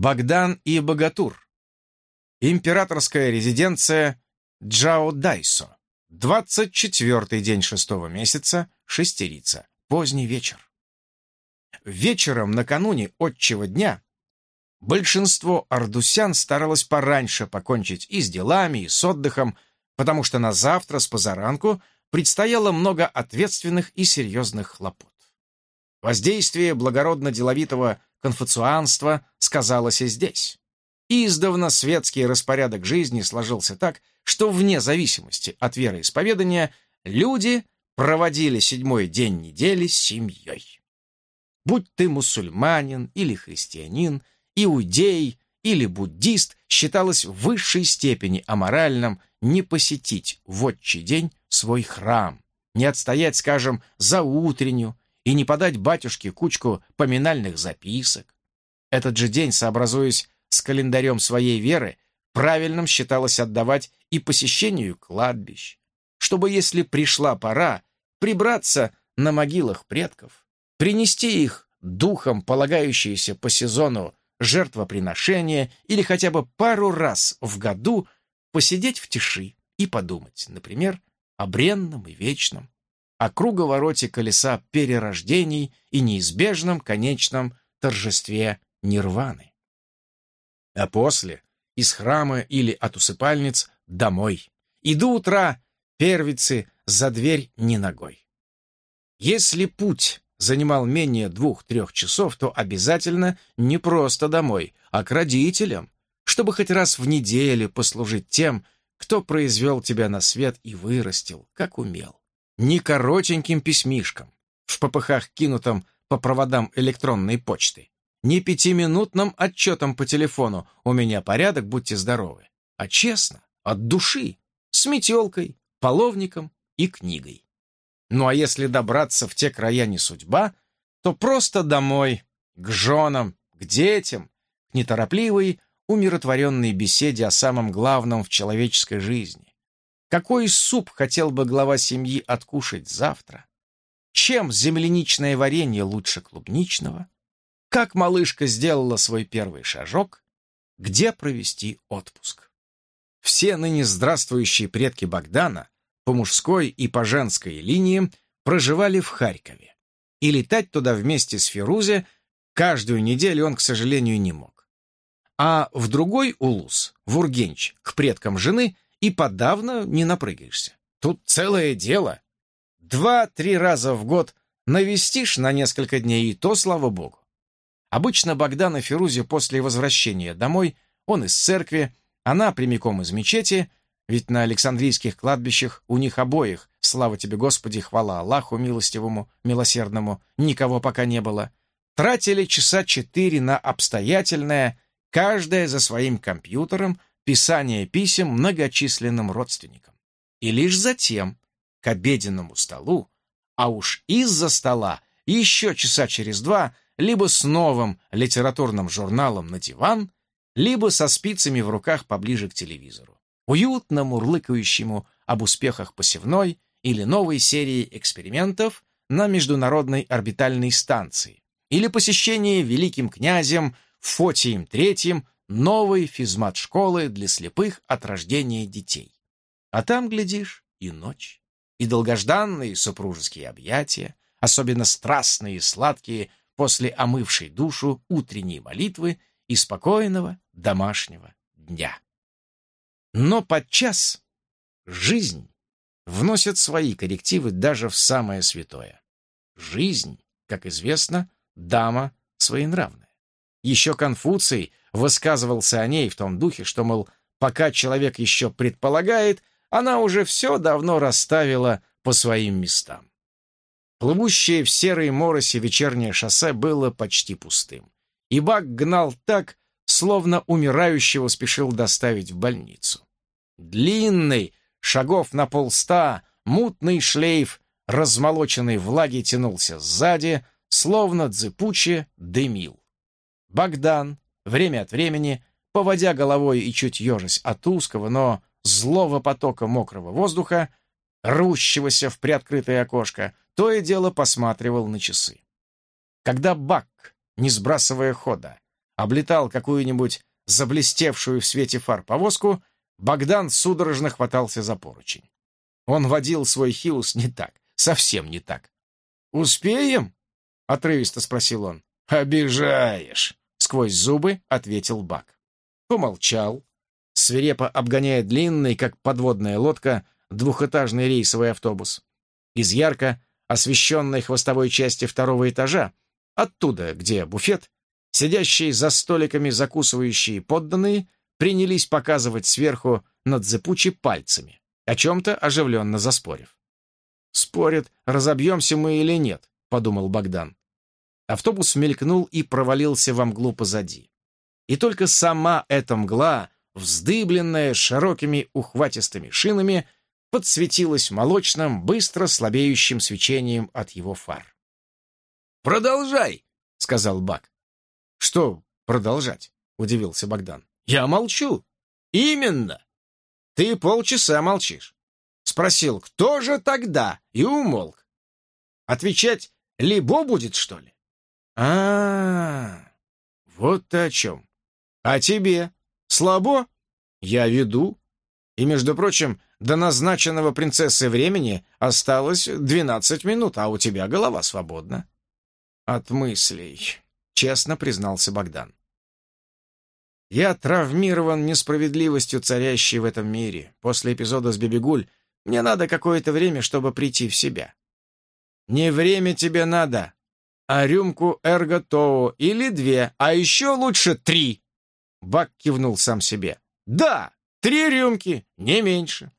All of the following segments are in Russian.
Богдан и Богатур. Императорская резиденция Джао Дайсо. 24 день шестого месяца, шестерица, поздний вечер. Вечером накануне отчего дня большинство ардусян старалось пораньше покончить и с делами, и с отдыхом, потому что на завтра с позаранку предстояло много ответственных и серьезных хлопот. Воздействие благородно-деловитого конфуцианства сказалось и здесь. Издавна светский распорядок жизни сложился так, что вне зависимости от вероисповедания люди проводили седьмой день недели с семьей. Будь ты мусульманин или христианин, иудей или буддист, считалось в высшей степени аморальным не посетить в отчий день свой храм, не отстоять, скажем, за утренню и не подать батюшке кучку поминальных записок. Этот же день, сообразуясь с календарем своей веры, правильным считалось отдавать и посещению кладбищ, чтобы, если пришла пора, прибраться на могилах предков, принести их духом, полагающиеся по сезону жертвоприношения или хотя бы пару раз в году посидеть в тиши и подумать, например, о бренном и вечном, о круговороте колеса перерождений и неизбежном конечном торжестве нирваны. А после из храма или от усыпальниц домой. И до утра первицы за дверь не ногой. Если путь занимал менее двух-трех часов, то обязательно не просто домой, а к родителям, чтобы хоть раз в неделю послужить тем, кто произвел тебя на свет и вырастил, как умел. Не коротеньким письмишком, в попыхах кинутом по проводам электронной почты, не пятиминутным отчетом по телефону «У меня порядок, будьте здоровы», а честно, от души, с метелкой, половником и книгой. Ну а если добраться в те края не судьба, то просто домой, к женам, к детям, к неторопливой, умиротворенной беседе о самом главном в человеческой жизни. Какой суп хотел бы глава семьи откушать завтра? Чем земляничное варенье лучше клубничного? Как малышка сделала свой первый шажок? Где провести отпуск? Все ныне здравствующие предки Богдана по мужской и по женской линии проживали в Харькове. И летать туда вместе с Фирузе каждую неделю он, к сожалению, не мог. А в другой улус, в Ургенч, к предкам жены, и подавно не напрыгаешься. Тут целое дело. Два-три раза в год навестишь на несколько дней, и то, слава богу. Обычно Богдан и Фирузе после возвращения домой, он из церкви, она прямиком из мечети, ведь на Александрийских кладбищах у них обоих, слава тебе, Господи, хвала Аллаху милостивому, милосердному, никого пока не было, тратили часа четыре на обстоятельное, каждая за своим компьютером, писание писем многочисленным родственникам. И лишь затем, к обеденному столу, а уж из-за стола еще часа через два либо с новым литературным журналом на диван, либо со спицами в руках поближе к телевизору, уютно мурлыкающему об успехах посевной или новой серии экспериментов на Международной орбитальной станции, или посещение великим князем Фотием III новой физмат-школы для слепых от рождения детей. А там, глядишь, и ночь, и долгожданные супружеские объятия, особенно страстные и сладкие после омывшей душу утренней молитвы и спокойного домашнего дня. Но подчас жизнь вносит свои коррективы даже в самое святое. Жизнь, как известно, дама своенравная. Еще Конфуций высказывался о ней в том духе, что, мол, пока человек еще предполагает, она уже все давно расставила по своим местам. Плывущее в серой моросе вечернее шоссе было почти пустым. И Бак гнал так, словно умирающего спешил доставить в больницу. Длинный, шагов на полста, мутный шлейф размолоченной влаги тянулся сзади, словно дзыпуче дымил. Богдан, время от времени, поводя головой и чуть ежась от узкого, но злого потока мокрого воздуха, рущегося в приоткрытое окошко, то и дело посматривал на часы. Когда Бак, не сбрасывая хода, облетал какую-нибудь заблестевшую в свете фар повозку, Богдан судорожно хватался за поручень. Он водил свой хиус не так, совсем не так. «Успеем?» — отрывисто спросил он. «Обижаешь!» — сквозь зубы ответил Бак. Помолчал, свирепо обгоняя длинный, как подводная лодка, двухэтажный рейсовый автобус. Из ярко освещенной хвостовой части второго этажа, оттуда, где буфет, сидящие за столиками закусывающие подданные принялись показывать сверху над Дзепучи пальцами, о чем-то оживленно заспорив. «Спорят, разобьемся мы или нет», — подумал Богдан. Автобус мелькнул и провалился во мглу позади. И только сама эта мгла, вздыбленная широкими ухватистыми шинами, подсветилась молочным, быстро слабеющим свечением от его фар. «Продолжай!» — сказал Бак. «Что продолжать?» — удивился Богдан. «Я молчу». «Именно! Ты полчаса молчишь. Спросил, кто же тогда, и умолк. Отвечать либо будет, что ли? А, вот ты о чем. А тебе? Слабо? Я веду. И, между прочим, до назначенного принцессы времени осталось двенадцать минут, а у тебя голова свободна. От мыслей, честно признался Богдан. Я травмирован несправедливостью, царящей в этом мире. После эпизода с Бебигуль мне надо какое-то время, чтобы прийти в себя. Не время тебе надо, а рюмку эрготоу или две, а еще лучше три. Бак кивнул сам себе. Да, три рюмки, не меньше.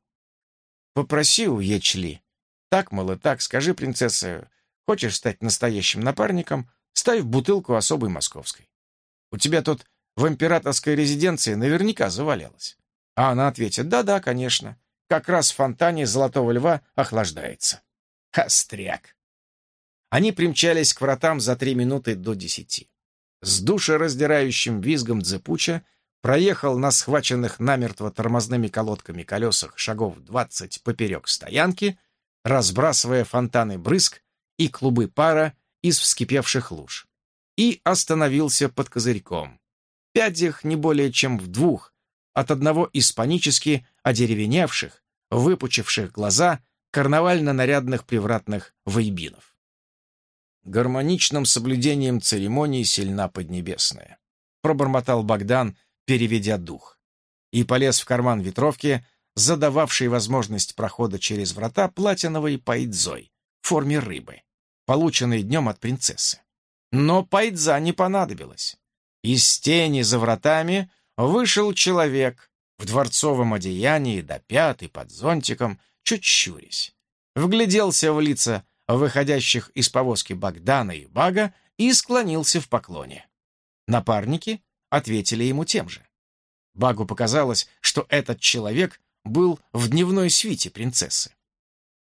Попроси у Ечли. Так, мол, и так, скажи, принцесса, хочешь стать настоящим напарником, ставь бутылку особой московской. У тебя тут в императорской резиденции наверняка завалялась. А она ответит, да-да, конечно, как раз в фонтане Золотого Льва охлаждается. Остряк. Они примчались к вратам за три минуты до десяти. С душераздирающим визгом Дзепуча проехал на схваченных намертво тормозными колодками колесах шагов двадцать поперек стоянки, разбрасывая фонтаны брызг и клубы пара из вскипевших луж, и остановился под козырьком, пядях не более чем в двух, от одного из панически одеревеневших, выпучивших глаза карнавально-нарядных привратных вейбинов. Гармоничным соблюдением церемонии сильна Поднебесная, пробормотал Богдан, переведя дух, и полез в карман ветровки, задававшей возможность прохода через врата платиновой пайдзой в форме рыбы, полученной днем от принцессы. Но пайдза не понадобилась. Из тени за вратами вышел человек в дворцовом одеянии до пят и под зонтиком, чуть щурясь. Вгляделся в лица выходящих из повозки Богдана и Бага и склонился в поклоне. Напарники ответили ему тем же. Багу показалось, что этот человек был в дневной свите принцессы.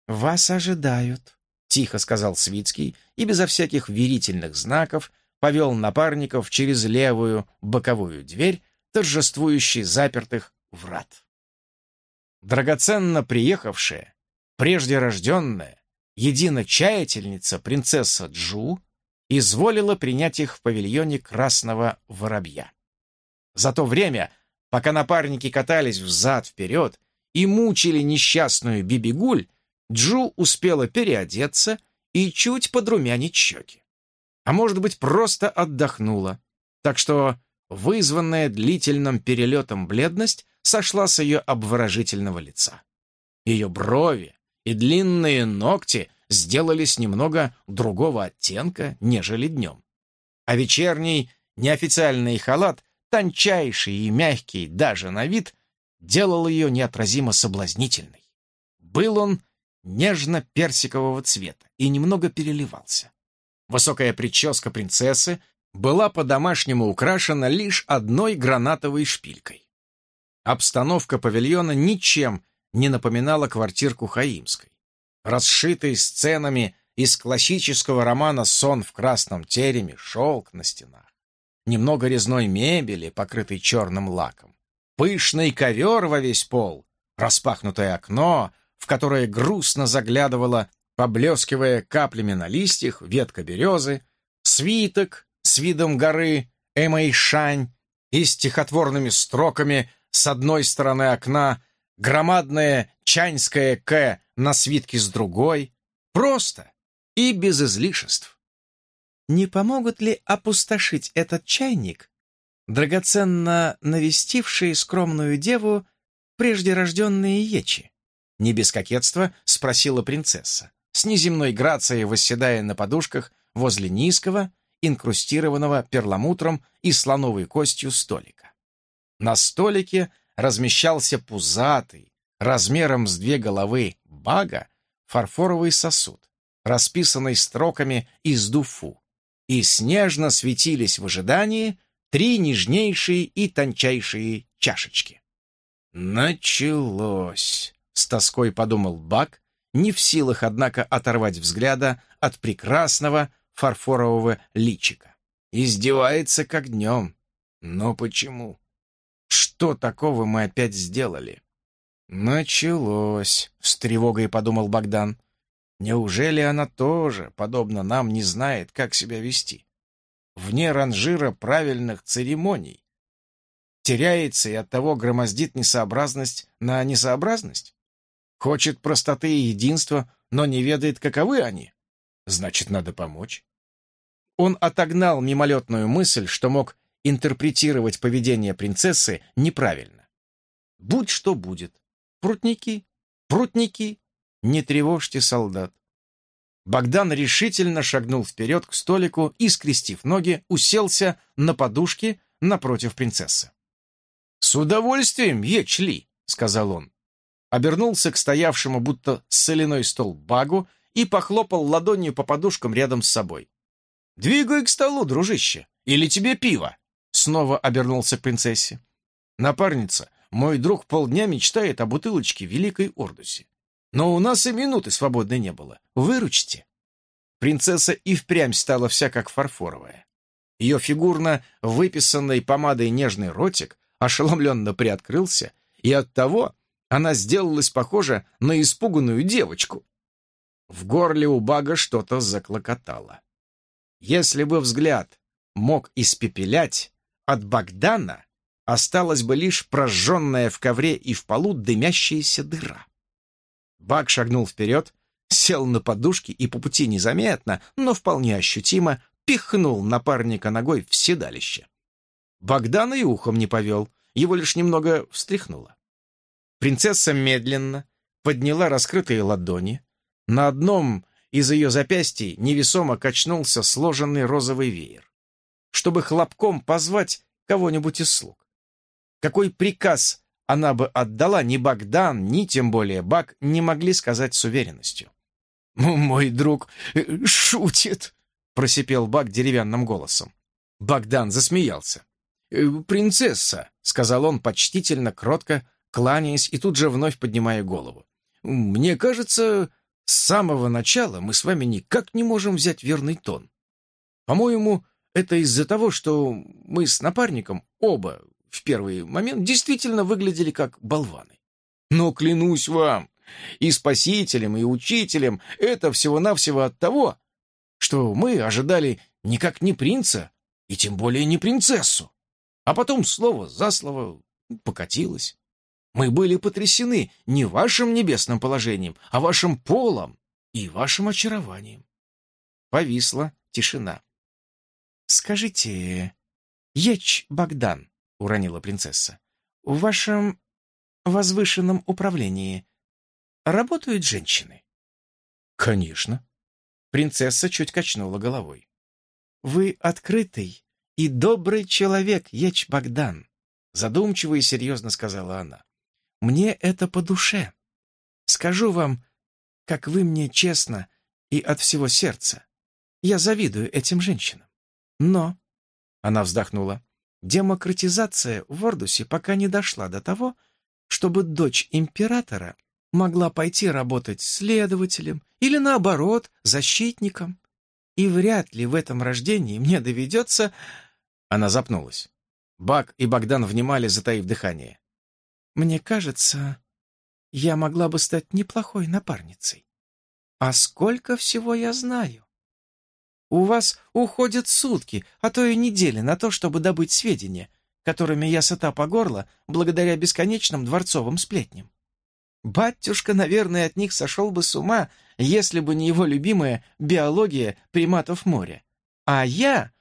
«Вас ожидают», — тихо сказал Свицкий и безо всяких верительных знаков повел напарников через левую боковую дверь, торжествующий запертых врат. Драгоценно приехавшая, прежде рожденная, единочаятельница принцесса Джу изволила принять их в павильоне красного воробья. За то время, пока напарники катались взад-вперед и мучили несчастную Бибигуль, Джу успела переодеться и чуть подрумянить щеки а может быть, просто отдохнула. Так что вызванная длительным перелетом бледность сошла с ее обворожительного лица. Ее брови и длинные ногти сделались немного другого оттенка, нежели днем. А вечерний неофициальный халат, тончайший и мягкий даже на вид, делал ее неотразимо соблазнительной. Был он нежно-персикового цвета и немного переливался. Высокая прическа принцессы была по-домашнему украшена лишь одной гранатовой шпилькой. Обстановка павильона ничем не напоминала квартирку Хаимской. Расшитый сценами из классического романа «Сон в красном тереме», шелк на стенах, немного резной мебели, покрытой черным лаком, пышный ковер во весь пол, распахнутое окно, в которое грустно заглядывала поблескивая каплями на листьях, ветка березы, свиток с видом горы Эмэй Шань и стихотворными строками с одной стороны окна, громадное чаньское «К» на свитке с другой. Просто и без излишеств. Не помогут ли опустошить этот чайник, драгоценно навестившие скромную деву прежде рожденные ечи? Не без кокетства спросила принцесса, с неземной грацией восседая на подушках возле низкого, инкрустированного перламутром и слоновой костью столика. На столике размещался пузатый, размером с две головы бага, фарфоровый сосуд, расписанный строками из дуфу, и снежно светились в ожидании три нежнейшие и тончайшие чашечки. «Началось!» — с тоской подумал Бак, не в силах, однако, оторвать взгляда от прекрасного фарфорового личика. Издевается как днем. Но почему? Что такого мы опять сделали? Началось, с тревогой подумал Богдан. Неужели она тоже, подобно нам, не знает, как себя вести? Вне ранжира правильных церемоний. Теряется и оттого громоздит несообразность на несообразность? Хочет простоты и единства, но не ведает, каковы они? Значит, надо помочь. Он отогнал мимолетную мысль, что мог интерпретировать поведение принцессы неправильно. Будь что будет. Прутники, прутники, не тревожьте солдат. Богдан решительно шагнул вперед к столику и, скрестив ноги, уселся на подушке напротив принцессы. «С удовольствием, Ечли», — сказал он. Обернулся к стоявшему будто соляной стол багу и похлопал ладонью по подушкам рядом с собой. «Двигай к столу, дружище, или тебе пиво?» Снова обернулся к принцессе. «Напарница, мой друг полдня мечтает о бутылочке Великой Ордуси. Но у нас и минуты свободной не было. Выручите!» Принцесса и впрямь стала вся как фарфоровая. Ее фигурно выписанный помадой нежный ротик ошеломленно приоткрылся, и оттого она сделалась похожа на испуганную девочку. В горле у бага что-то заклокотало. Если бы взгляд мог испепелять, от Богдана осталась бы лишь прожженная в ковре и в полу дымящаяся дыра. Баг шагнул вперед, сел на подушки и по пути незаметно, но вполне ощутимо пихнул напарника ногой в седалище. Богдан и ухом не повел, его лишь немного встряхнуло. Принцесса медленно подняла раскрытые ладони. На одном из ее запястий невесомо качнулся сложенный розовый веер, чтобы хлопком позвать кого-нибудь из слуг. Какой приказ она бы отдала, ни Богдан, ни тем более Бак не могли сказать с уверенностью. «Мой друг э, шутит», — просипел Бак деревянным голосом. Богдан засмеялся. «Э, «Принцесса», — сказал он почтительно, кротко, кланяясь и тут же вновь поднимая голову. «Мне кажется, с самого начала мы с вами никак не можем взять верный тон. По-моему, это из-за того, что мы с напарником оба в первый момент действительно выглядели как болваны. Но клянусь вам, и спасителем, и учителем это всего-навсего от того, что мы ожидали никак не принца, и тем более не принцессу. А потом слово за слово покатилось. Мы были потрясены не вашим небесным положением, а вашим полом и вашим очарованием. Повисла тишина. «Скажите, Еч Богдан», — уронила принцесса, — «в вашем возвышенном управлении работают женщины?» «Конечно». Принцесса чуть качнула головой. «Вы открытый и добрый человек, Еч Богдан», — задумчиво и серьезно сказала она. Мне это по душе. Скажу вам, как вы мне честно и от всего сердца. Я завидую этим женщинам. Но, — она вздохнула, — демократизация в Ордусе пока не дошла до того, чтобы дочь императора могла пойти работать следователем или, наоборот, защитником. И вряд ли в этом рождении мне доведется... Она запнулась. Бак и Богдан внимали, затаив дыхание. Мне кажется, я могла бы стать неплохой напарницей. А сколько всего я знаю? У вас уходят сутки, а то и недели на то, чтобы добыть сведения, которыми я сыта по горло благодаря бесконечным дворцовым сплетням. Батюшка, наверное, от них сошел бы с ума, если бы не его любимая биология приматов моря. А я...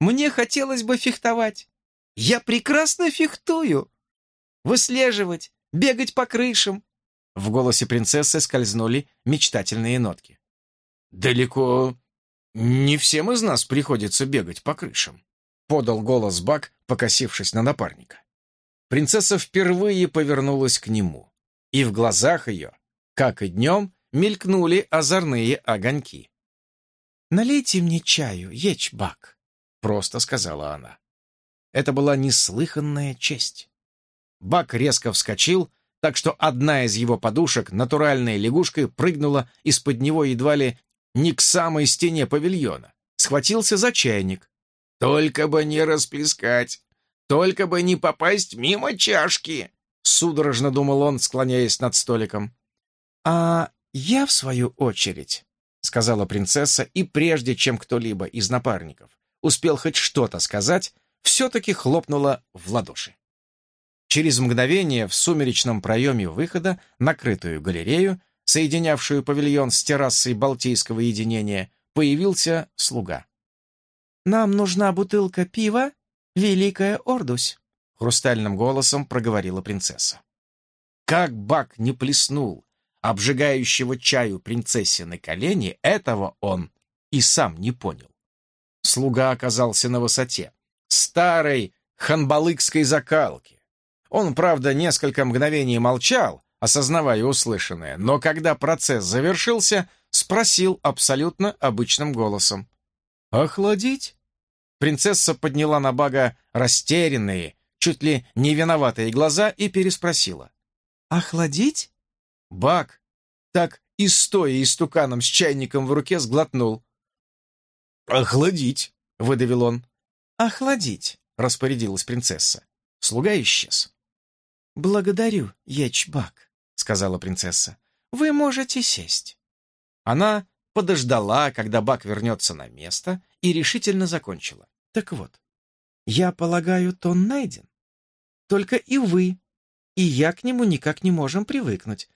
Мне хотелось бы фехтовать. Я прекрасно фехтую. Выслеживать, бегать по крышам. В голосе принцессы скользнули мечтательные нотки. «Далеко не всем из нас приходится бегать по крышам», — подал голос Бак, покосившись на напарника. Принцесса впервые повернулась к нему, и в глазах ее, как и днем, мелькнули озорные огоньки. «Налейте мне чаю, Ечбак», — просто сказала она. Это была неслыханная честь. Бак резко вскочил, так что одна из его подушек, натуральной лягушкой, прыгнула из-под него едва ли не к самой стене павильона. Схватился за чайник. «Только бы не расплескать! Только бы не попасть мимо чашки!» Судорожно думал он, склоняясь над столиком. «А я, в свою очередь», — сказала принцесса, и прежде чем кто-либо из напарников успел хоть что-то сказать, все-таки хлопнула в ладоши. Через мгновение в сумеречном проеме выхода, накрытую галерею, соединявшую павильон с террасой Балтийского единения, появился слуга. «Нам нужна бутылка пива, Великая Ордусь», — хрустальным голосом проговорила принцесса. Как Бак не плеснул обжигающего чаю принцессе на колени, этого он и сам не понял. Слуга оказался на высоте, старой ханбалыкской закалки. Он, правда, несколько мгновений молчал, осознавая услышанное, но когда процесс завершился, спросил абсолютно обычным голосом. «Охладить?» Принцесса подняла на Бага растерянные, чуть ли не виноватые глаза и переспросила. «Охладить?» Баг, так и стоя истуканом с чайником в руке, сглотнул. «Охладить!» — выдавил он. «Охладить!» — распорядилась принцесса. Слуга исчез. «Благодарю, Ечбак», — сказала принцесса. «Вы можете сесть». Она подождала, когда Бак вернется на место, и решительно закончила. «Так вот, я полагаю, тон найден. Только и вы, и я к нему никак не можем привыкнуть.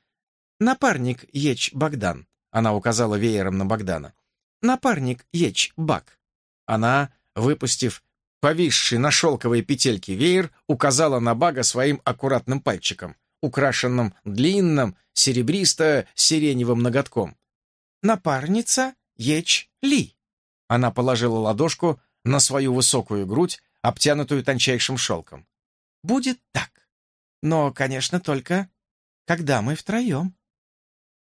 Напарник Еч Богдан», — она указала веером на Богдана. «Напарник Еч Бак». Она, выпустив повисший на шелковой петельке веер, указала на Бага своим аккуратным пальчиком, украшенным длинным серебристо-сиреневым ноготком. «Напарница Еч Ли». Она положила ладошку на свою высокую грудь, обтянутую тончайшим шелком. «Будет так. Но, конечно, только когда мы втроем.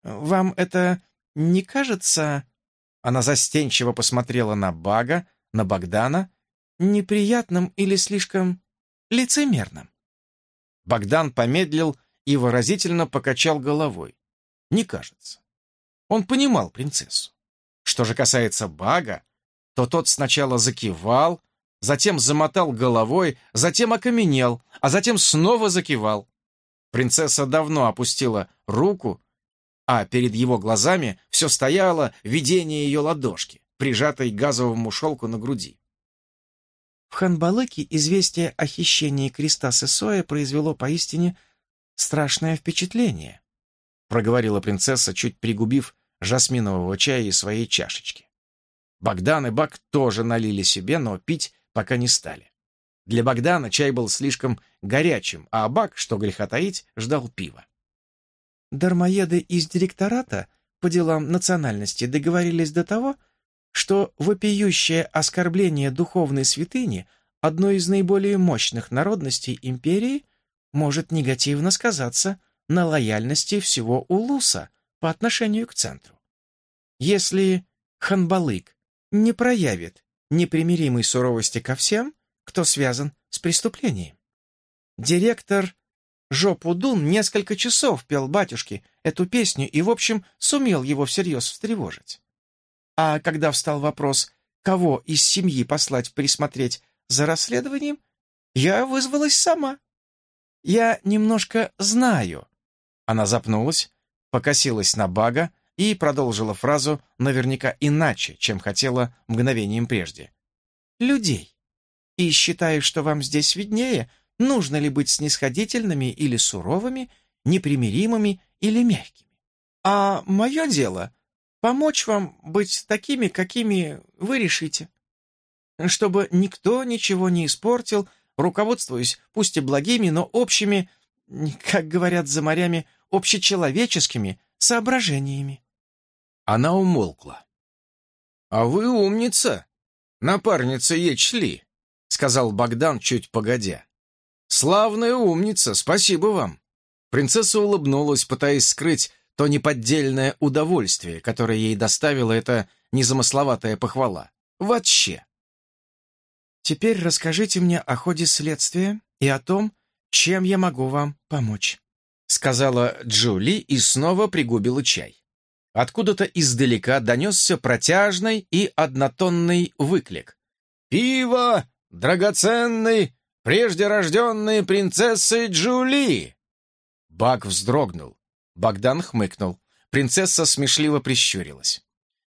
Вам это не кажется...» Она застенчиво посмотрела на Бага, на Богдана, неприятным или слишком лицемерным. Богдан помедлил и выразительно покачал головой. Не кажется. Он понимал принцессу. Что же касается Бага, то тот сначала закивал, затем замотал головой, затем окаменел, а затем снова закивал. Принцесса давно опустила руку, а перед его глазами все стояло видение ее ладошки, прижатой газовому шелку на груди. В Ханбалыке известие о хищении креста Сесоя произвело поистине страшное впечатление, проговорила принцесса, чуть пригубив жасминового чая из своей чашечки. Богдан и Бак тоже налили себе, но пить пока не стали. Для Богдана чай был слишком горячим, а Бак, что греха таить, ждал пива. Дармоеды из директората по делам национальности договорились до того, что вопиющее оскорбление духовной святыни одной из наиболее мощных народностей империи может негативно сказаться на лояльности всего Улуса по отношению к центру. Если Ханбалык не проявит непримиримой суровости ко всем, кто связан с преступлением. Директор Жопудун несколько часов пел батюшке эту песню и, в общем, сумел его всерьез встревожить. А когда встал вопрос, кого из семьи послать присмотреть за расследованием, я вызвалась сама. Я немножко знаю. Она запнулась, покосилась на Бага и продолжила фразу наверняка иначе, чем хотела мгновением прежде. «Людей. И считаю, что вам здесь виднее, нужно ли быть снисходительными или суровыми, непримиримыми или мягкими. А мое дело — помочь вам быть такими, какими вы решите. Чтобы никто ничего не испортил, руководствуясь пусть и благими, но общими, как говорят за морями, общечеловеческими соображениями. Она умолкла. «А вы умница, напарница Ечли», — сказал Богдан чуть погодя. «Славная умница, спасибо вам». Принцесса улыбнулась, пытаясь скрыть то неподдельное удовольствие, которое ей доставила эта незамысловатая похвала. Вообще. «Теперь расскажите мне о ходе следствия и о том, чем я могу вам помочь», сказала Джули и снова пригубила чай. Откуда-то издалека донесся протяжный и однотонный выклик. «Пиво! Драгоценный! Прежде рожденной принцессы Джули!» Бак вздрогнул. Богдан хмыкнул. Принцесса смешливо прищурилась.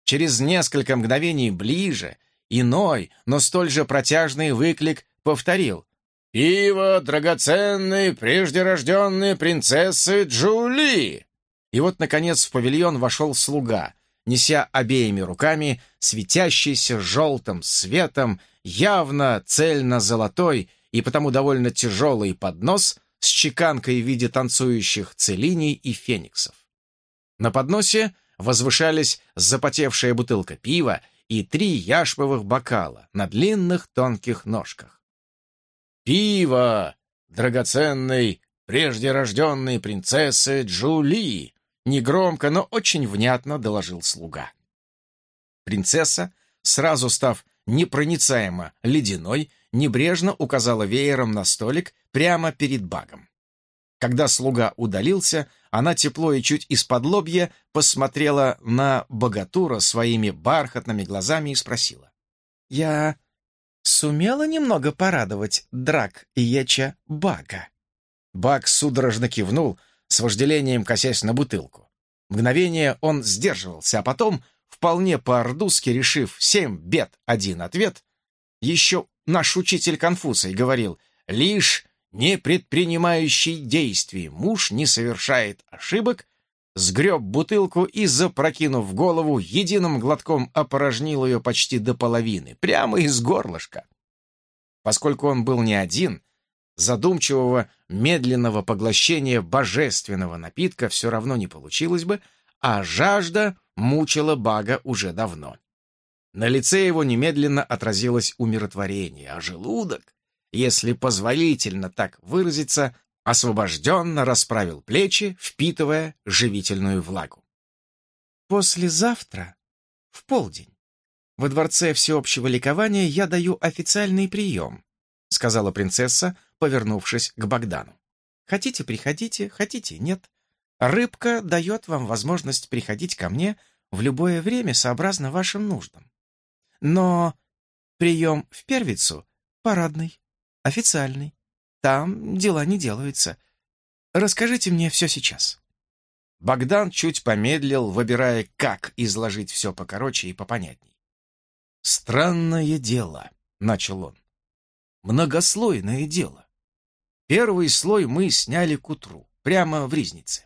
Через несколько мгновений ближе, иной, но столь же протяжный выклик повторил. «Пиво драгоценной, прежде рожденной принцессы Джули!» И вот, наконец, в павильон вошел слуга, неся обеими руками светящийся желтым светом, явно цельно-золотой и потому довольно тяжелый поднос с чеканкой в виде танцующих целиней и фениксов. На подносе возвышались запотевшая бутылка пива и три яшмовых бокала на длинных тонких ножках. «Пиво! Драгоценной, прежде рожденной принцессы Джули!» Негромко, но очень внятно доложил слуга. Принцесса, сразу став непроницаемо ледяной, небрежно указала веером на столик прямо перед багом. Когда слуга удалился, она тепло и чуть из-под лобья посмотрела на богатура своими бархатными глазами и спросила. «Я сумела немного порадовать Драк и Еча Бага?» Баг судорожно кивнул, с вожделением косясь на бутылку. Мгновение он сдерживался, а потом, вполне по-ордузски решив семь бед, один ответ, еще наш учитель Конфуций говорил, лишь не предпринимающий действий муж не совершает ошибок, сгреб бутылку и, запрокинув голову, единым глотком опорожнил ее почти до половины, прямо из горлышка. Поскольку он был не один, задумчивого, медленного поглощения божественного напитка все равно не получилось бы, а жажда мучила Бага уже давно. На лице его немедленно отразилось умиротворение, а желудок если позволительно так выразиться, освобожденно расправил плечи, впитывая живительную влагу. «Послезавтра, в полдень, во Дворце всеобщего ликования я даю официальный прием», сказала принцесса, повернувшись к Богдану. «Хотите, приходите, хотите, нет. Рыбка дает вам возможность приходить ко мне в любое время сообразно вашим нуждам. Но прием в первицу парадный. Официальный. Там дела не делаются. Расскажите мне все сейчас». Богдан чуть помедлил, выбирая, как изложить все покороче и попонятней. «Странное дело», — начал он. «Многослойное дело. Первый слой мы сняли к утру, прямо в ризнице.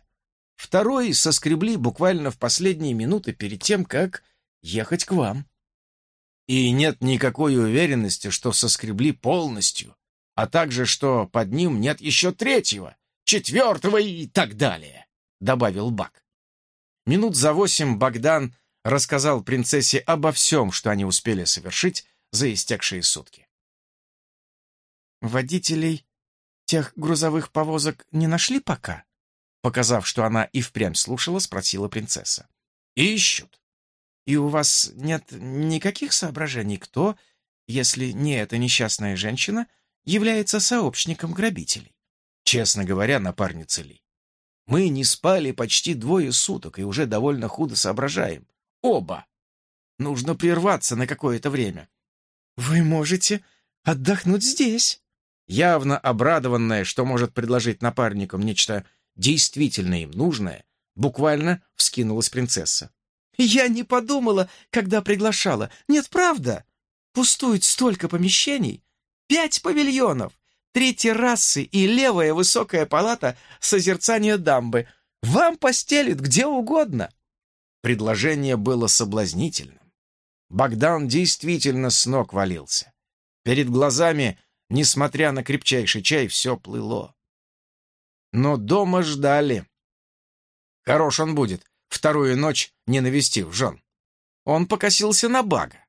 Второй соскребли буквально в последние минуты перед тем, как ехать к вам. И нет никакой уверенности, что соскребли полностью, а также, что под ним нет еще третьего, четвертого и так далее», — добавил Бак. Минут за восемь Богдан рассказал принцессе обо всем, что они успели совершить за истекшие сутки. «Водителей тех грузовых повозок не нашли пока?» Показав, что она и впрямь слушала, спросила принцесса. «Ищут. И у вас нет никаких соображений, кто, если не эта несчастная женщина, является сообщником грабителей. Честно говоря, напарница Ли, мы не спали почти двое суток и уже довольно худо соображаем. Оба. Нужно прерваться на какое-то время. Вы можете отдохнуть здесь. Явно обрадованная, что может предложить напарникам нечто действительно им нужное, буквально вскинулась принцесса. Я не подумала, когда приглашала. Нет, правда. Пустует столько помещений. Пять павильонов, три террасы и левая высокая палата созерцания дамбы. Вам постелят где угодно. Предложение было соблазнительным. Богдан действительно с ног валился. Перед глазами, несмотря на крепчайший чай, все плыло. Но дома ждали. Хорош он будет, вторую ночь не навестив жен. Он покосился на Бага.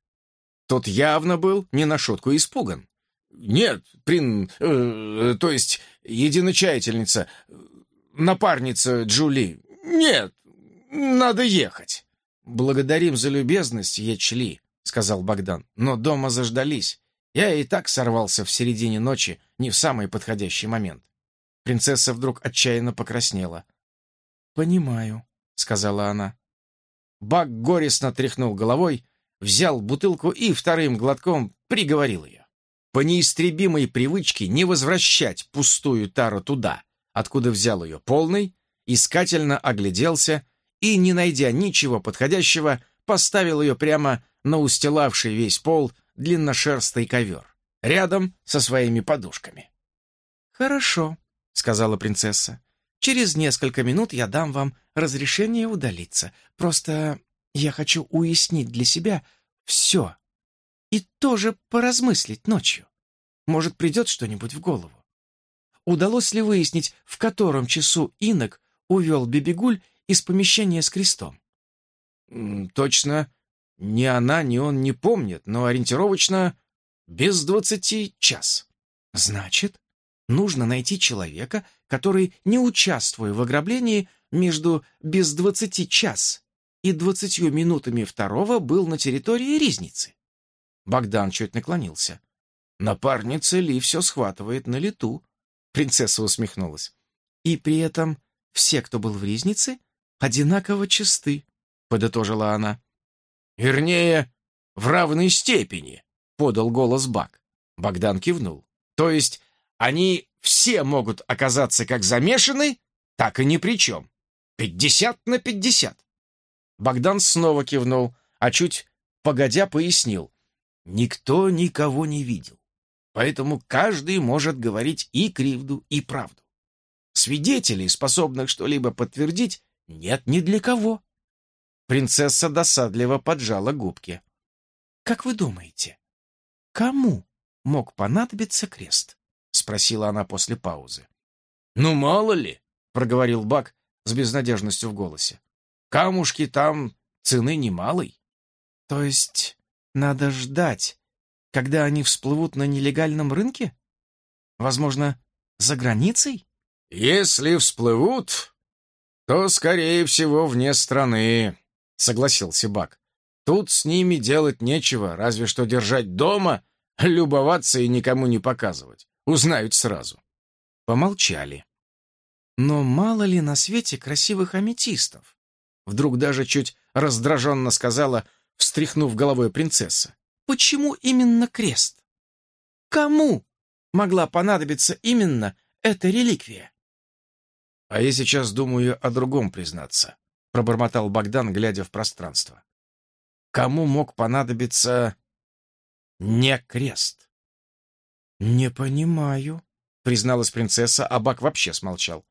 Тот явно был не на шутку испуган. «Нет, прин... Э, то есть единочаятельница, напарница Джули. Нет, надо ехать». «Благодарим за любезность, Ечли», — сказал Богдан. «Но дома заждались. Я и так сорвался в середине ночи, не в самый подходящий момент». Принцесса вдруг отчаянно покраснела. «Понимаю», — сказала она. Бак горестно тряхнул головой, взял бутылку и вторым глотком приговорил ее. По неистребимой привычке не возвращать пустую тару туда, откуда взял ее полный, искательно огляделся и, не найдя ничего подходящего, поставил ее прямо на устилавший весь пол длинношерстый ковер, рядом со своими подушками. «Хорошо», — сказала принцесса. «Через несколько минут я дам вам разрешение удалиться. Просто я хочу уяснить для себя все и тоже поразмыслить ночью. Может, придет что-нибудь в голову. Удалось ли выяснить, в котором часу инок увел Бибигуль из помещения с крестом? Точно, ни она, ни он не помнят, но ориентировочно без двадцати час. Значит, нужно найти человека, который, не участвуя в ограблении, между без двадцати час и двадцатью минутами второго был на территории Ризницы. Богдан чуть наклонился. Напарница Ли все схватывает на лету. Принцесса усмехнулась. И при этом все, кто был в Ризнице, одинаково чисты, подытожила она. Вернее, в равной степени, подал голос Бак. Богдан кивнул. То есть они все могут оказаться как замешаны, так и ни при чем. Пятьдесят на пятьдесят. Богдан снова кивнул, а чуть погодя пояснил. Никто никого не видел, поэтому каждый может говорить и кривду, и правду. Свидетелей, способных что-либо подтвердить, нет ни для кого. Принцесса досадливо поджала губки. «Как вы думаете, кому мог понадобиться крест?» — спросила она после паузы. «Ну, мало ли», — проговорил Бак с безнадежностью в голосе. Камушки там цены немалой. То есть надо ждать, когда они всплывут на нелегальном рынке? Возможно, за границей? Если всплывут, то, скорее всего, вне страны, согласился Бак. Тут с ними делать нечего, разве что держать дома, любоваться и никому не показывать. Узнают сразу. Помолчали. Но мало ли на свете красивых аметистов? Вдруг даже чуть раздраженно сказала, встряхнув головой принцесса. «Почему именно крест? Кому могла понадобиться именно эта реликвия?» «А я сейчас думаю о другом признаться», — пробормотал Богдан, глядя в пространство. «Кому мог понадобиться не крест?» «Не понимаю», — призналась принцесса, а Бак вообще смолчал.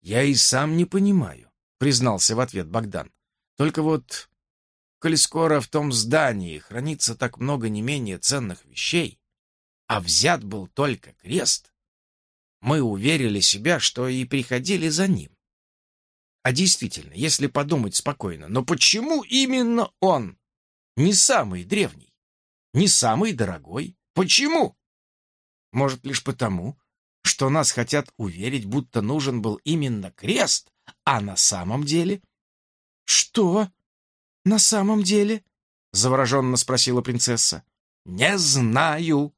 «Я и сам не понимаю признался в ответ Богдан. Только вот, коли скоро в том здании хранится так много не менее ценных вещей, а взят был только крест, мы уверили себя, что и приходили за ним. А действительно, если подумать спокойно, но почему именно он? Не самый древний, не самый дорогой. Почему? Может, лишь потому, что нас хотят уверить, будто нужен был именно крест, а на самом деле? Что? На самом деле? Завороженно спросила принцесса. Не знаю.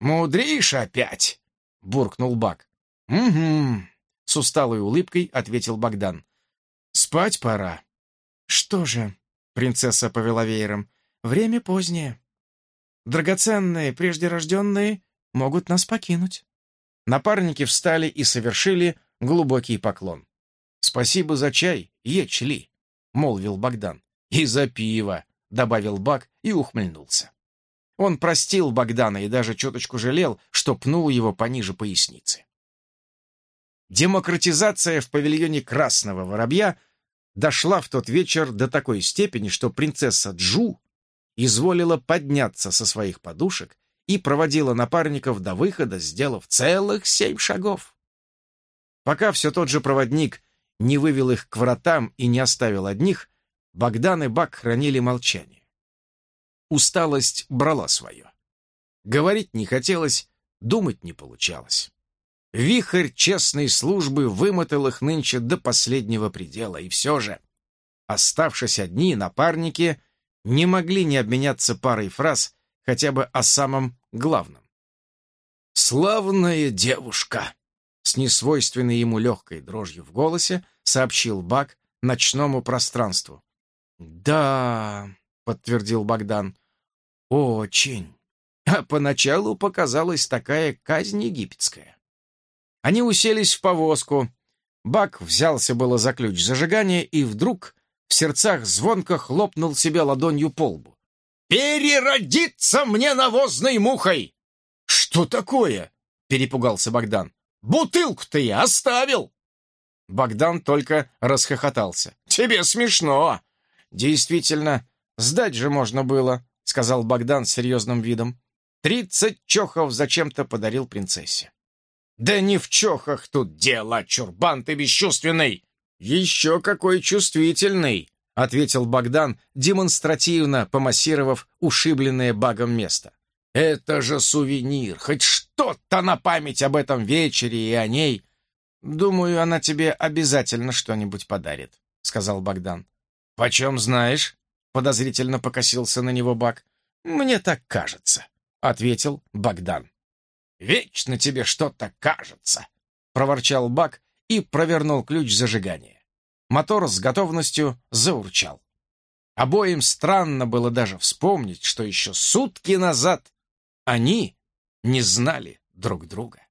Мудришь опять, буркнул Бак. Угу. С усталой улыбкой ответил Богдан. Спать пора. Что же? Принцесса повела веером. Время позднее. Драгоценные преждерожденные могут нас покинуть. Напарники встали и совершили глубокий поклон. «Спасибо за чай, Ечли», — молвил Богдан. «И за пиво», — добавил Бак и ухмыльнулся. Он простил Богдана и даже чуточку жалел, что пнул его пониже поясницы. Демократизация в павильоне Красного Воробья дошла в тот вечер до такой степени, что принцесса Джу изволила подняться со своих подушек и проводила напарников до выхода, сделав целых семь шагов. Пока все тот же проводник не вывел их к вратам и не оставил одних, Богдан и Бак хранили молчание. Усталость брала свое. Говорить не хотелось, думать не получалось. Вихрь честной службы вымотал их нынче до последнего предела, и все же, оставшись одни, напарники не могли не обменяться парой фраз хотя бы о самом главном. «Славная девушка!» С несвойственной ему легкой дрожью в голосе сообщил Бак ночному пространству. «Да», — подтвердил Богдан, — «очень». А поначалу показалась такая казнь египетская. Они уселись в повозку. Бак взялся было за ключ зажигания и вдруг в сердцах звонко хлопнул себя ладонью по лбу. «Переродиться мне навозной мухой!» «Что такое?» — перепугался Богдан. «Бутылку-то я оставил!» Богдан только расхохотался. «Тебе смешно!» «Действительно, сдать же можно было», — сказал Богдан с серьезным видом. «Тридцать чохов зачем-то подарил принцессе». «Да не в чохах тут дело, чурбан ты бесчувственный!» «Еще какой чувствительный!» — ответил Богдан, демонстративно помассировав ушибленное багом место. «Это же сувенир! Хоть что-то на память об этом вечере и о ней!» «Думаю, она тебе обязательно что-нибудь подарит», — сказал Богдан. «Почем знаешь?» — подозрительно покосился на него Бак. «Мне так кажется», — ответил Богдан. «Вечно тебе что-то кажется», — проворчал Бак и провернул ключ зажигания. Мотор с готовностью заурчал. Обоим странно было даже вспомнить, что еще сутки назад они не знали друг друга.